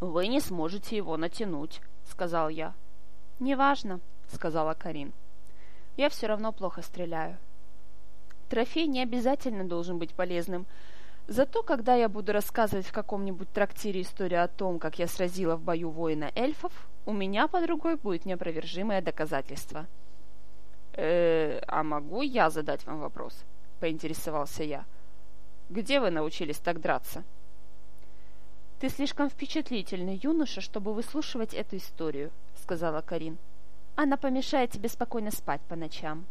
«Вы не сможете его натянуть», — сказал я. «Неважно», — сказала Карин. «Я все равно плохо стреляю. Трофей не обязательно должен быть полезным. Зато, когда я буду рассказывать в каком-нибудь трактире историю о том, как я сразила в бою воина эльфов, у меня под рукой будет неопровержимое доказательство. «Э, а могу я задать вам вопрос?» – поинтересовался я. «Где вы научились так драться?» «Ты слишком впечатлительный юноша, чтобы выслушивать эту историю», – сказала Карин. «Она помешает тебе спокойно спать по ночам».